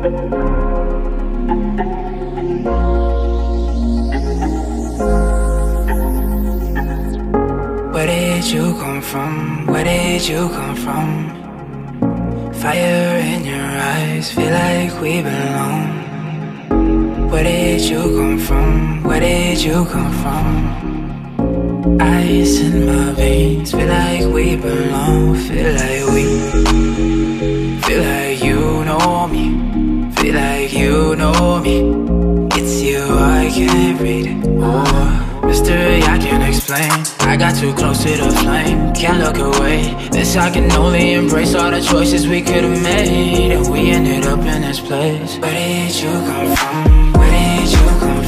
Where did you come from? Where did you come from? Fire in your eyes, feel like we belong. Where did you come from? Where did you come from? Ice in my veins, feel like we belong. Feel like know me. It's you, I can't read it. Oh. Mystery I can't explain I got too close to the flame Can't look away This I can only embrace All the choices we could've made And we ended up in this place Where did you come from? Where did you come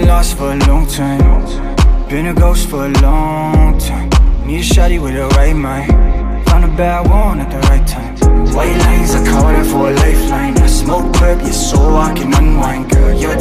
been lost for a long time. Been a ghost for a long time. Need a shawty with the right mind. Found a bad one at the right time. White lines are calling for a lifeline. I smoke prep, yeah, so I can unwind. Girl, your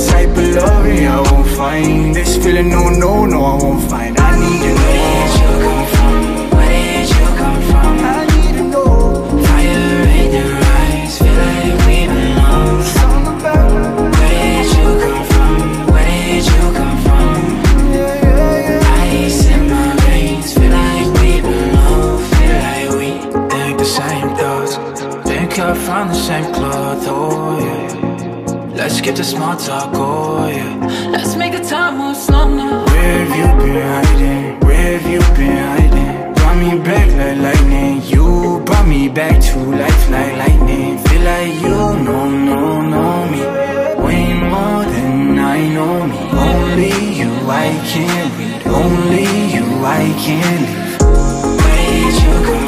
From the same cloth, oh yeah. Let's get the small talk, oh yeah. Let's make the time move slow now. Where have you been hiding? Where have you been hiding? Brought me back like lightning You brought me back to life like lightning Feel like you know, know, know me Way more than I know me Only you I can read Only you I can leave Where did you come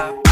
Stop.